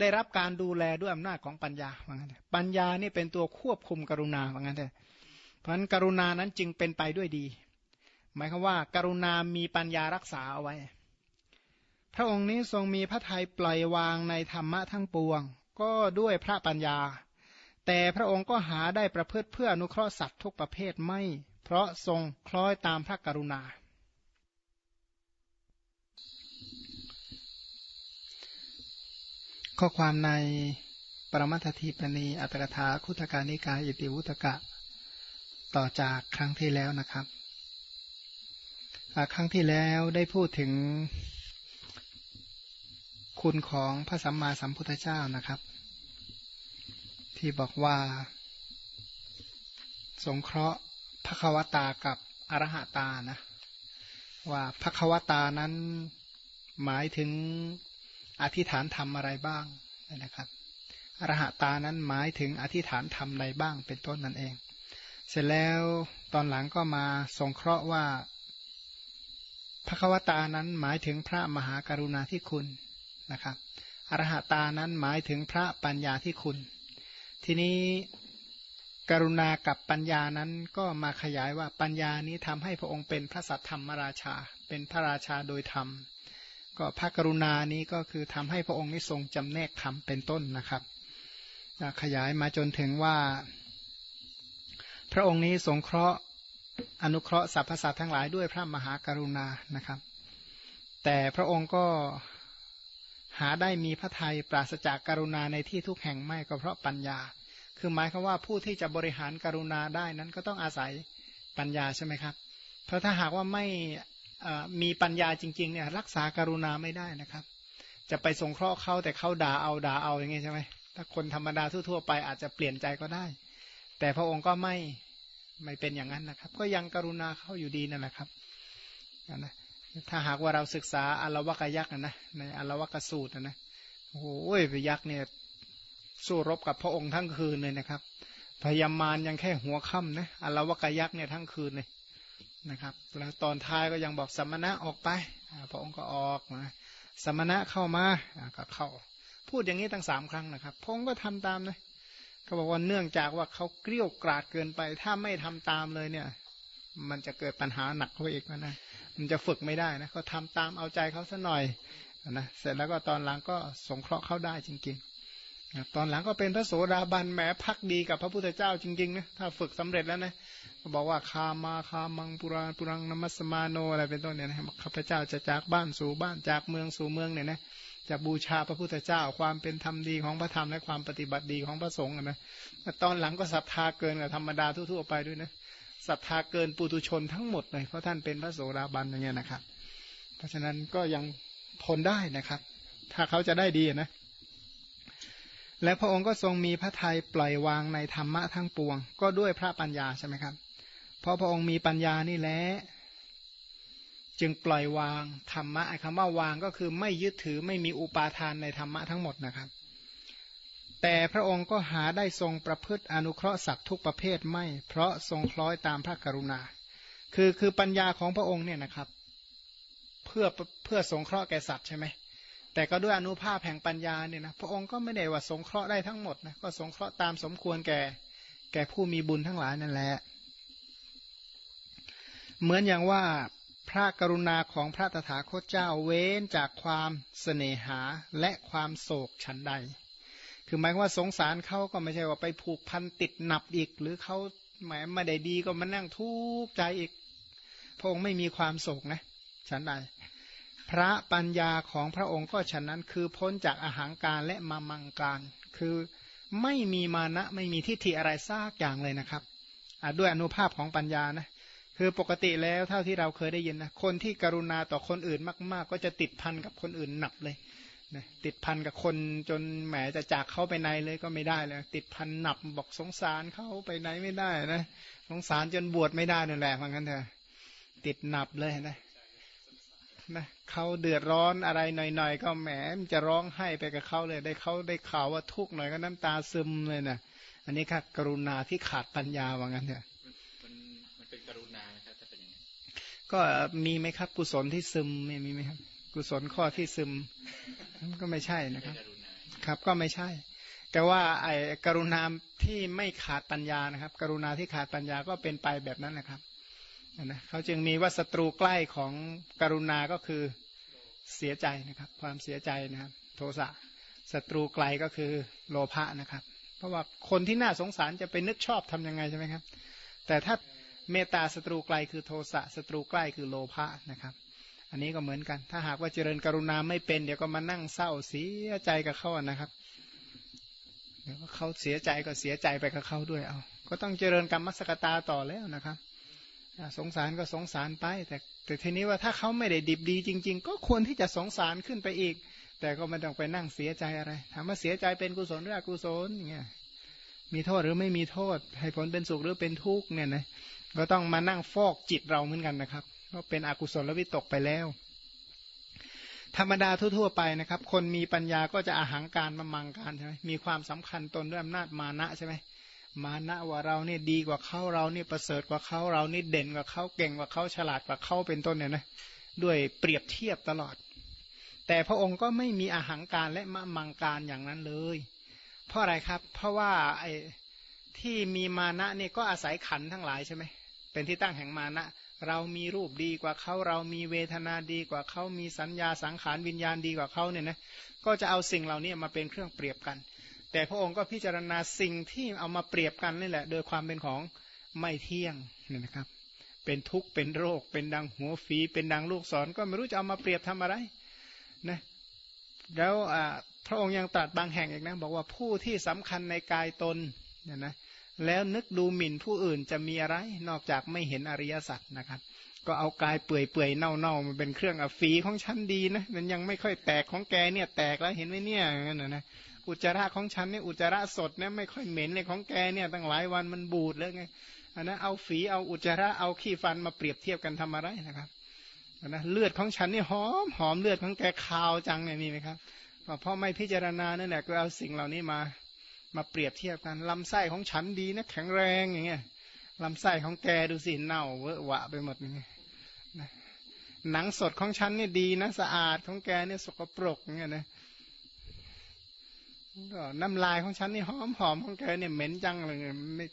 ได้รับการดูแลด้วยอำนาจของปัญญาว่างั้นปัญญานี่เป็นตัวควบคุมกรุณาว่างั้นเถอะเพราะนั้นกรุณานั้นจึงเป็นไปด้วยดี หมายความว่าการุณามีปัญญารักษาเอาไว้ พระองค์นี้ทรงมีพระทัยปล่อยวางในธรรมะทั้งปวง ก็ด้วยพระปัญญา แต่พระองค์ก็หาได้ประพฤติเพื่ออนุเคราะห์สัตว์ทุกประเภทไม่ เพราะทรงคล้อยตามพระกรุณา ข้อความในปรมัตถีปณีอัตถกถาคุตการนิกายอิติวุตกะ ต่อจากครั้งที่แล้วนะครับ ครั้งที่แล้วได้พูดถึง คุณของพระสัมมาสัมพุทธเจ้านะครับ ที่บอกว่า สงเคราะห์พระควตากับอรหตานะว่าพระควตานั้นหมายถึงอธิษฐานทำอะไรบ้างนะครับอรหตานั้นหมายถึงอธิษฐานทำอะไรบ้างเป็นต้นนั่นเอง เสร็จแล้วตอนหลังก็มาสงเคราะห์ว่าพระควตานั้นหมายถึงพระมหากรุณาธิคุณ นะครับอรหตานั้นหมายถึงพระปัญญาที่คุณ ทีนี้กรุณากับปัญญานั้นก็มาขยายว่าปัญญานี้ทำให้พระองค์เป็นพระสัทธรรมราชา เป็นพระราชาโดยธรรม ก็พระกรุณานี้ก็คือทำให้พระองค์นี้ทรงจำแนกธรรมเป็นต้นนะครับ ขยายมาจนถึงว่า พระองค์นี้สงเคราะห์อนุเคราะห์สรรพสัตว์ทั้งหลายด้วยพระมหากรุณานะครับ แต่พระองค์ก็ หาได้มีพระทัยปราศจากการุณาในที่ทุกแห่งไม่ก็เพราะปัญญา คือหมายความว่าผู้ที่จะบริหารการุณาได้นั้นก็ต้องอาศัยปัญญาใช่ไหมครับ เพราะถ้าหากว่าไม่มีปัญญาจริงๆเนี่ยรักษาการุณาไม่ได้นะครับ จะไปสงเคราะห์เขาแต่เขาด่าเอาด่าเอาอย่างงี้ใช่ไหมถ้าคนธรรมดาทั่วๆไปอาจจะเปลี่ยนใจก็ได้ แต่พระองค์ก็ไม่ไม่เป็นอย่างนั้นนะครับ ก็ยังกรุณาเขาอยู่ดีนั่นแหละครับนะ ถ้าหากว่าเราศึกษาอลวกยักษ์นะในอลวกสูตรนะโอ้โหไปยักษ์เนี่ยสู้รบกับพระองค์ทั้งคืนเลยนะครับ พยามารยังแค่หัวค่ำนะอลวกยักษ์เนี่ยทั้งคืนเลยนะครับ แล้วตอนท้ายก็ยังบอกสมณะออกไปพระองค์ก็ออกนะสมณะเข้ามาก็เข้า พูดอย่างนี้ตั้งสามครั้งนะครับพงค์ก็ทำตามเลยเขาบอกว่าเนื่องจากว่าเขาเกลี้ยกราดเกินไป ถ้าไม่ทำตามเลยเนี่ย มันจะเกิดปัญหาหนักเข้าอีกนะ มันจะฝึกไม่ได้นะเขาทาตามเอาใจเขาสัหน่อยนะเสร็จแล้วก็ตอนหลังก็สงเคราะห์เขาได้จริงๆ ตอนหลังก็เป็นพระโสดาบันแหมพักดีกับพระพุทธเจ้าจริงๆนะถ้าฝึกสำเร็จแล้วนะก็บอกว่าคามาคามังปุราปุรังนมัสมาโนอะไรเป็นต้นเนี่ยนะข้าพเจ้าจะจากบ้านสู่บ้านจากเมืองสู่เมืองเนี่ยนะจะบูชาพระพุทธเจ้าความเป็นธรรมดีของพระธรรมและความปฏิบัติดีของพระสงฆ์นะตอนหลังก็ศรัทธาเกินกับธรรมดาทั่วๆไปด้วยนะ ศรัทธาเกินปุตุชนทั้งหมดเลยเพราะท่านเป็นพระโสดาบันอย่างเงี้ยนะครับ เพราะฉะนั้นก็ยังทนได้นะครับ ถ้าเขาจะได้ดีนะ และพระองค์ก็ทรงมีพระทัยปล่อยวางในธรรมะทั้งปวง ก็ด้วยพระปัญญาใช่ไหมครับ เพราะพระองค์มีปัญญานี่แหละจึงปล่อยวางธรรมะคำว่าวางก็คือไม่ยึดถือไม่มีอุปาทานในธรรมะทั้งหมดนะครับ แต่พระองค์ก็หาได้ทรงประพฤติอนุเคราะห์สัตว์ทุกประเภทไม่ เพราะทรงคล้อยตามพระกรุณา คือคือปัญญาของพระองค์เนี่ยนะครับ เพื่อเพื่อสงเคราะห์แก่สัตว์ใช่ไหมแต่ก็ด้วยอนุภาพแห่งปัญญาเนี่ยนะพระองค์ก็ไม่ได้ว่าสงเคราะห์ได้ทั้งหมดนะก็สงเคราะห์ตามสมควรแก่แก่ผู้มีบุญทั้งหลายนั่นแหละเหมือนอย่างว่าพระกรุณาของพระตถาคตเจ้าเว้นจากความเสน่หาและความโศกฉันใด คือหมายว่าสงสารเขาก็ไม่ใช่ว่าไปผูกพันติดหนับอีก หรือเขาหมายไม่ได้ดีก็มานั่งทุกข์ใจอีก พระองค์ไม่มีความโศกนะฉันใดพระปัญญาของพระองค์ก็ฉะนั้นคือพ้นจากอาหารการและมามังการ คือไม่มีมานะไม่มีทิฏฐิอะไรซากอย่างเลยนะครับด้วยอนุภาพของปัญญานะคือปกติแล้วเท่าที่เราเคยได้ยินนะคนที่กรุณาต่อคนอื่นมาก ๆ ก็จะติดพันกับคนอื่นหนักเลย นะติดพันกับคนจนแหมจะจากเขาไปไหนเลยก็ไม่ได้เลยติดพันหนับบอกสงสารเขาไปไหนไม่ได้นะสงสารจนบวชไม่ได้นั่นแหละเพราะงั้นเถอะติดหนับเลยนะนะเขาเดือดร้อนอะไรหน่อยๆ ก็แหมจะร้องไห้ไปกับเขาเลย ได้เขาได้ข่าวว่าทุกข์หน่อยก็น้ำตาซึมเลยนะอันนี้ค่ะกรุณาที่ขาดปัญญาว่างั้นเถอะมันเป็นกรุณานะครับจะเป็นยังไงก็มีไหมครับกุศลที่ซึมมีไหมครับ กุศลข้อที่ซึมก็ไม่ใช่นะครับ ครับก็ไม่ใช่ แต่ว่าไอ้กรุณาที่ไม่ขาดปัญญานะครับ กรุณาที่ขาดปัญญาก็เป็นไปแบบนั้นนะครับนะเขาจึงมีว่าศัตรูใกล้ของกรุณาก็คือเสียใจนะครับ ความเสียใจนะครับ โทสะศัตรูไกลก็คือโลภะนะครับ เพราะว่าคนที่น่าสงสารจะไปนึกชอบทํำยังไงใช่ไหมครับ แต่ถ้าเมตตาศัตรูไกลคือโทสะศัตรูใกล้คือโลภะนะครับ อันนี้ก็เหมือนกัน ถ้าหากว่าเจริญกรุณาไม่เป็น เดี๋ยวก็มานั่งเศร้าเสียใจกับเขานะครับ เดี๋ยวเขาเสียใจก็เสียใจไปกับเขาด้วยเอาก็ต้องเจริญกรรมสกตาต่อแล้วนะครับสงสารก็สงสารไป แต่แต่ทีนี้ว่าถ้าเขาไม่ได้ดิบดีจริง ๆ ก็ควรที่จะสงสารขึ้นไปอีก แต่ก็ไม่ต้องไปนั่งเสียใจอะไรถามว่าเสียใจเป็นกุศลหรืออกุศลอย่างเงี้ยมีโทษหรือไม่มีโทษ ให้ผลเป็นสุขหรือเป็นทุกข์เนี่ยนะก็ต้องมานั่งฟอกจิตเราเหมือนกันนะครับ ก็เป็นอกุศลวิตกไปแล้ว ธรรมดาทั่วๆไปนะครับ คนมีปัญญาก็จะอาหังการมามังการใช่ไหมมีความสำคัญตนด้วยอำนาจมานะใช่ไหมมานะว่าเราเนี่ยดีกว่าเขาเราเนี่ยประเสริฐกว่าเขาเรานี่เด่นกว่าเขาเก่งกว่าเขาฉลาดกว่าเขาเป็นต้นเนี่ยนะด้วยเปรียบเทียบตลอด แต่พระองค์ก็ไม่มีอาหังการและมะมังการอย่างนั้นเลย เพราะอะไรครับ เพราะว่าไอ้ที่มีมานะเนี่ยก็อาศัยขันทั้งหลายใช่ไหมเป็นที่ตั้งแห่งมานะ เรามีรูปดีกว่าเขาเรามีเวทนาดีกว่าเขามีสัญญาสังขารวิญญาณดีกว่าเขาเนี่ยนะก็จะเอาสิ่งเหล่านี้มาเป็นเครื่องเปรียบกัน แต่พระองค์ก็พิจารณาสิ่งที่เอามาเปรียบกันนี่แหละ โดยความเป็นของไม่เที่ยงเนี่ยนะครับ เป็นทุกข์เป็นโรค เป็นดังหัวฝีเป็นดังลูกศรก็ไม่รู้จะเอามาเปรียบทำอะไรนะแล้วพระองค์ยังตรัสบางแห่งอีกนะบอกว่าผู้ที่สำคัญในกายตนเนี่ยนะ แล้วนึกดูหมิ่นผู้อื่นจะมีอะไร นอกจากไม่เห็นอริยสัจนะครับ ก็เอากายเปื่อยเปื่อยเน่าเน่ามันเป็นเครื่องอฝีของฉันดีนะมันยังไม่ค่อยแตกของแกเนี่ยแตกแล้วเห็นไหมเนี่ยนั่นนะอุจจาระของฉันเนี่ยอุจจาระสดเนี่ยไม่ค่อยเหม็นเลยของแกเนี่ยตั้งหลายวันมันบูดเลยไงอันนั้นเอาฝีเอาอุจจาระเอาขี้ฟันมาเปรียบเทียบกันทำอะไรนะครับอันะเลือดของฉันนี่หอมหอมเลือดของแกคาวจังเนี่ยมีไหมครับเพราะไม่พิจารณานั่นแหละก็เอาสิ่งเหล่านี้มา มาเปรียบเทียบกันลำไส้ของฉันดีนะแข็งแรงอย่างเงี้ยลำไส้ของแกดูสิเน่าเวอะหวะไปหมดอย่างเงี้ยหนังสดของฉันนี่ดีนะสะอาดของแกเนี่ยสกปรกอย่างเงี้ยนะก็น้ำลายของฉันนี่หอมหอมของแกเนี่ยเหม็นจังเลยไม่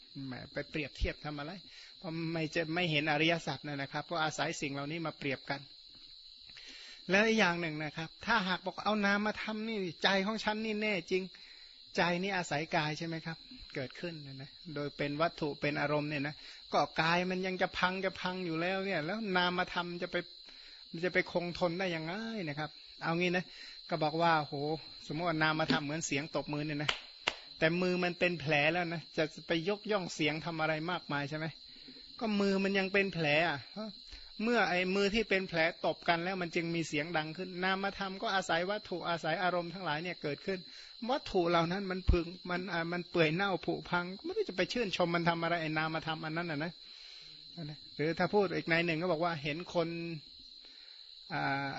ไปเปรียบเทียบทำอะไรเพราะไม่จะไม่เห็นอริยสัจนะนะครับก็อาศัยสิ่งเหล่านี้มาเปรียบกัน แล้วอีกอย่างหนึ่งนะครับ ถ้าหากบอกเอาน้ำมาทำนี่ใจของฉันนี่แน่จริง ใจนี่อาศัยกายใช่ไหมครับ เกิดขึ้นนะโดยเป็นวัตถุเป็นอารมณ์เนี่ยนะก็กายมันยังจะพังจะพังอยู่แล้วเนี่ย แล้วนามธรรมจะไปจะไปคงทนได้ยังไงนะครับ เอางี้นะก็บอกว่าโห สมมติว่านามธรรมเหมือนเสียงตบมือเนี่ยนะแต่มือมันเป็นแผลแล้วนะจะไปยกย่องเสียงทำอะไรมากมายใช่ไหมก็มือมันยังเป็นแผลอะ เมื่อไอ้มือที่เป็นแผลตบกันแล้วมันจึงมีเสียงดังขึ้น นามธรรมก็อาศัยวัตถุอาศัยอารมณ์ทั้งหลายเนี่ยเกิดขึ้น วัตถุเหล่านั้นมันพึงมันอ่ามันเปื่อยเน่าผุพังไม่ได้จะไปชื่นชมมันทำอะไรไอ้นามาทำอันนั้นอะนะหรือถ้าพูดอีกในหนึ่งก็บอกว่าเห็นคนอ่า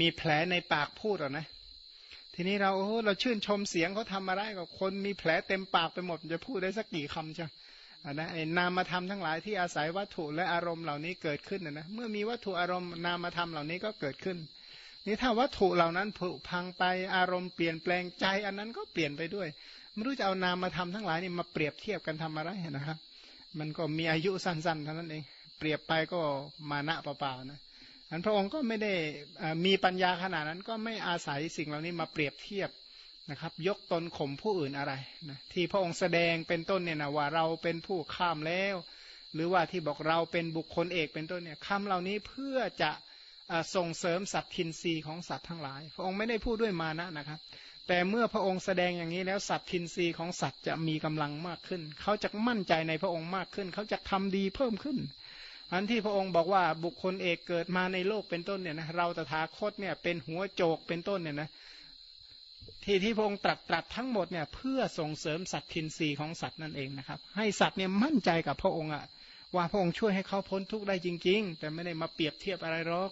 มีแผลในปากพูดอะนะทีนี้เราโอ้เราชื่นชมเสียงเขาทาอะไรกับคนมีแผลเต็มปากไปหมดจะพูดได้สักกี่คำจ้ะ นะไอ้นามธรรมทั้งหลายที่อาศัยวัตถุและอารมณ์เหล่านี้เกิดขึ้นนะเมื่อมีวัตถุอารมณ์นามธรรมเหล่านี้ก็เกิดขึ้น นี่ถ้าวัตถุเหล่านั้นผุพังไปอารมณ์เปลี่ยนแปลงใจ อันนั้นก็เปลี่ยนไปด้วยไม่รู้จะเอานามาทำทั้งหลายนี่มาเปรียบเทียบกันทำอะไรนะครับ มันก็มีอายุสั้นๆเท่านั้นเอง เปรียบไปก็มานะเปล่าๆนะอันพระองค์ก็ไม่ได้มีปัญญาขนาดนั้นก็ไม่อาศัยสิ่งเหล่านี้มาเปรียบเทียบ นะครับ ยกตนข่มผู้อื่นอะไรนะที่พระองค์แสดงเป็นต้นเนี่ยนะว่าเราเป็นผู้ข้ามแล้ว หรือว่าที่บอกเราเป็นบุคคลเอกเป็นต้นเนี่ยคำเหล่านี้เพื่อจะส่งเสริมสัตทินรีของสัตว์ทั้งหลาย พระองค์ไม่ได้พูดด้วยมานะนะครับ แต่เมื่อพระองค์แสดงอย่างนี้แล้วสัตทินรีของสัตว์จะมีกำลังมากขึ้น เขาจะมั่นใจในพระองค์มากขึ้น เขาจะทำดีเพิ่มขึ้นอันที่พระองค์บอกว่าบุคคลเอกเกิดมาในโลกเป็นต้นเนี่ยนะเราตถาคตเนี่ยเป็นหัวโจกเป็นต้นเนี่ยนะ ที่ที่พระองค์ตรัสตรัสทั้งหมดเนี่ยเพื่อส่งเสริมสัตทินรีของสัตว์นั่นเองนะครับ ให้สัตว์เนี่ยมั่นใจกับพระองค์อะว่าพระองค์ช่วยให้เขาพ้นทุกข์ได้จริง ๆ แต่ไม่ได้มาเปรียบเทียบอะไรหรอก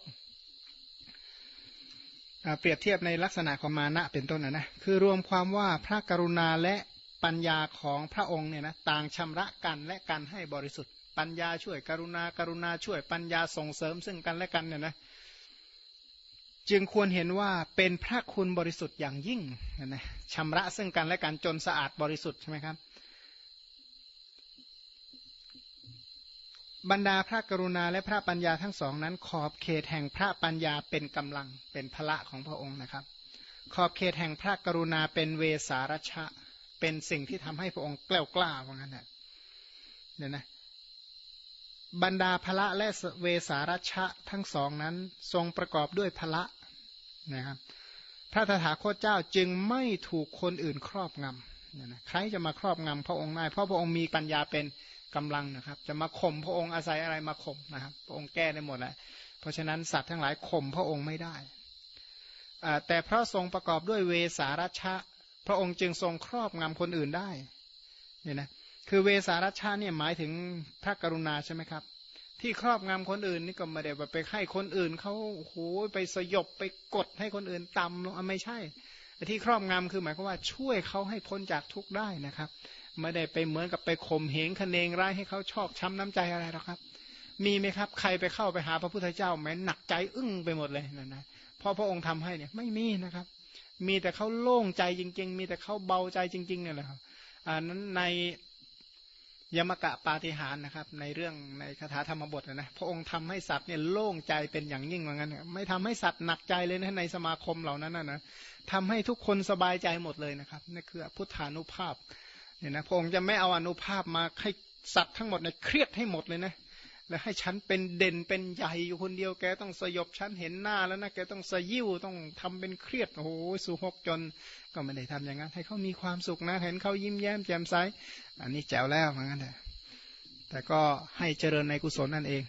เปรียบเทียบในลักษณะของมานะเป็นต้นนะนะคือรวมความว่าพระกรุณาและปัญญาของพระองค์เนี่ยนะต่างชำระกันและกันให้บริสุทธิ์ ปัญญาช่วยกรุณากรุณาช่วยปัญญาส่งเสริมซึ่งกันและกันเนี่ยนะ จึงควรเห็นว่าเป็นพระคุณบริสุทธิ์อย่างยิ่งนะชำระซึ่งกันและกันจนสะอาดบริสุทธิ์ใช่ไหมครับ บรรดาพระกรุณาและพระปัญญาทั้งสองนั้น ขอบเขตแห่งพระปัญญาเป็นกำลังเป็นพละของพระองค์นะครับ ขอบเขตแห่งพระกรุณาเป็นเวสารชะ เป็นสิ่งที่ทำให้พระองค์กล้ากล้าว่างั้นนะเนี่ยนะ บรรดาพละและเวสารัชะทั้งสองนั้นทรงประกอบด้วยพละนะครับพระตถาคตเจ้าจึงไม่ถูกคนอื่นครอบงำนะใครจะมาครอบงำพระองค์ได้เพราะพระองค์มีปัญญาเป็นกำลังนะครับ จะมาข่มพระองค์อาศัยอะไรมาข่มนะครับ พระองค์แก้ได้หมดแหละเพราะฉะนั้นสัตว์ทั้งหลายข่มพระองค์ไม่ได้แต่พระทรงประกอบด้วยเวสารัชะ พระองค์จึงทรงครอบงำคนอื่นได้เนี่ยนะ คือเวสารัชะเนี่ยหมายถึงพระกรุณาใช่ไหมครับ ที่ครอบงำคนอื่นนี่ก็ไม่ได้แบบไปให้คนอื่นเขาโอ้โหไปสยบไปกดให้คนอื่นต่ำลงไม่ใช่ที่ครอบงำคือหมายความว่าช่วยเขาให้พ้นจากทุกข์ได้นะครับไม่ได้ไปเหมือนกับไปข่มเหงคเนงร้ายให้เขาชอกช้าน้ำใจอะไรหรอกครับ มีไหมครับ ใครไปเข้าไปหาพระพุทธเจ้าแม้หนักใจอึ้งไปหมดเลยนะนะพอพระองค์ทำให้เนี่ยไม่มีนะครับ มีแต่เขาโล่งใจจริง ๆ มีแต่เขาเบาใจจริงๆเนี่ยแหละครับอ่านั้นใน ยมกะปาฏิหารนะครับ ในเรื่องในคาถาธรรมบทนะพระองค์ทำให้สัตว์เนี่ยโล่งใจเป็นอย่างยิ่งเหมือนกันไม่ทำให้สัตว์หนักใจเลยนะในสมาคมเหล่านั้นนะนะทำให้ทุกคนสบายใจหมดเลยนะครับนี่คือพุทธานุภาพเนี่ยนะพระองค์จะไม่เอาอนุภาพมาให้สัตว์ทั้งหมดเนี่ยเครียดให้หมดเลยนะ แล้วให้ฉันเป็นเด่นเป็นใหญ่อยู่คนเดียวแกต้องสยบฉันเห็นหน้าแล้วนะแกต้องสยิวต้องทำเป็นเครียดโอ้โหสุหกจน ก็ไม่ได้ทำอย่างนั้น ให้เขามีความสุขนะเห็นเขายิ้มแย้มแจ่มใสอันนี้แจ๋วแล้วเหมือนกันแต่แต่ก็ให้เจริญในกุศลนั่นเอง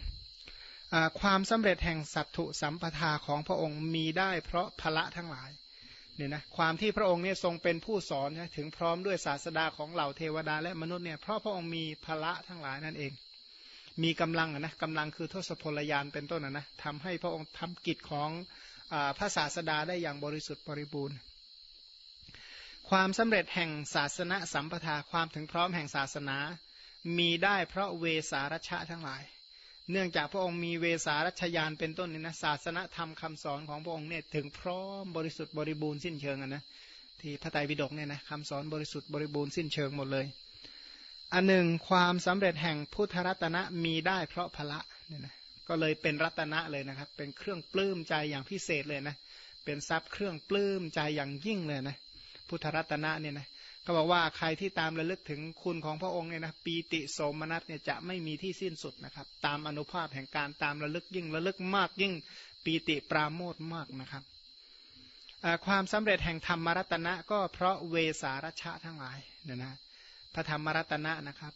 อความสำเร็จแห่งสัตถุสัมปทาของพระองค์มีได้เพราะพละทั้งหลายเนี่ยนะความที่พระองค์เนี่ยทรงเป็นผู้สอนถึงพร้อมด้วยศาสดาของเหล่าเทวดาและมนุษย์เนี่ยเพราะพระองค์มีพละทั้งหลายนั่นเอง มีกำลังนะกำลังคือทศพลยานเป็นต้นนะทำให้พระองค์ทำกิจของพระศาสดาได้อย่างบริสุทธิ์บริบูรณ์ ความสำเร็จแห่งศาสนาสัมปทาความถึงพร้อมแห่งศาสนา มีได้เพราะเวสารัชะทั้งหลาย เนื่องจากพระองค์มีเวสารัชยานเป็นต้นนี่นะศาสนาธรรมคำสอนของพระองค์เนี่ยถึงพร้อมบริสุทธิ์บริบูรณ์สิ้นเชิงนะที่พระไตรปิฎกเนี่ยนะคำสอนบริสุทธิ์บริบูรณ์สิ้นเชิงหมดเลย อันหนึ่งความสำเร็จแห่งพุทธรัตนะมีได้เพราะพละเนี่ยนะก็เลยเป็นรัตนะเลยนะครับ เป็นเครื่องปลื้มใจอย่างพิเศษเลยนะ เป็นทรัพย์เครื่องปลื้มใจอย่างยิ่งเลยนะ พุทธรัตนะเนี่ยนะก็บอกว่าใครที่ตามระลึกถึงคุณของพระองค์เนี่ยนะปีติโสมนัสเนี่ยจะไม่มีที่สิ้นสุดนะครับ ตามอนุภาพแห่งการตามระลึกยิ่งระลึกมากยิ่งปีติปราโมทมากนะครับความสำเร็จแห่งธรรมรัตนะก็เพราะเวสารัชะทั้งหลายเนี่ยนะ พระธรรมรัตนะนะครับ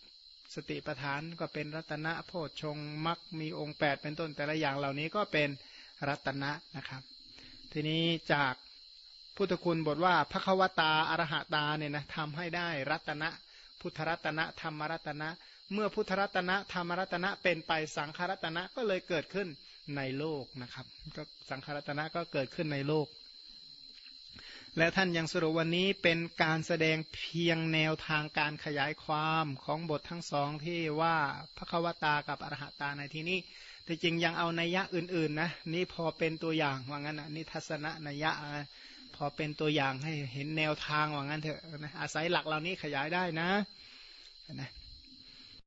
สติปทานก็เป็นรัตนะโพชฌงมักมีองค์ 8 เป็นต้นแต่ละอย่างเหล่านี้ก็เป็นรัตนะนะครับ ทีนี้จากพุทธคุณบทว่าพระควตาอรหตาเนี่ยนะทำให้ได้รัตนะ พุทธรัตนะธรรมรัตนะ เมื่อพุทธรัตนะธรรมรัตนะเป็นไปสังขรัตนะก็เลยเกิดขึ้นในโลกนะครับ ก็สังขรัตนะก็เกิดขึ้นในโลก และท่านยังสรุปวันนี้เป็นการแสดงเพียงแนวทางการขยายความของบททั้งสองที่ว่าพระควตากับอรหัตาในที่นี้ แต่จริงยังเอานัยยะอื่นๆนะนี่พอเป็นตัวอย่างว่างั้นนะนี่ทัศนะนัยยะพอเป็นตัวอย่างให้เห็นแนวทางว่างั้นเถอะนะอาศัยหลักเหล่านี้ขยายได้นะนะ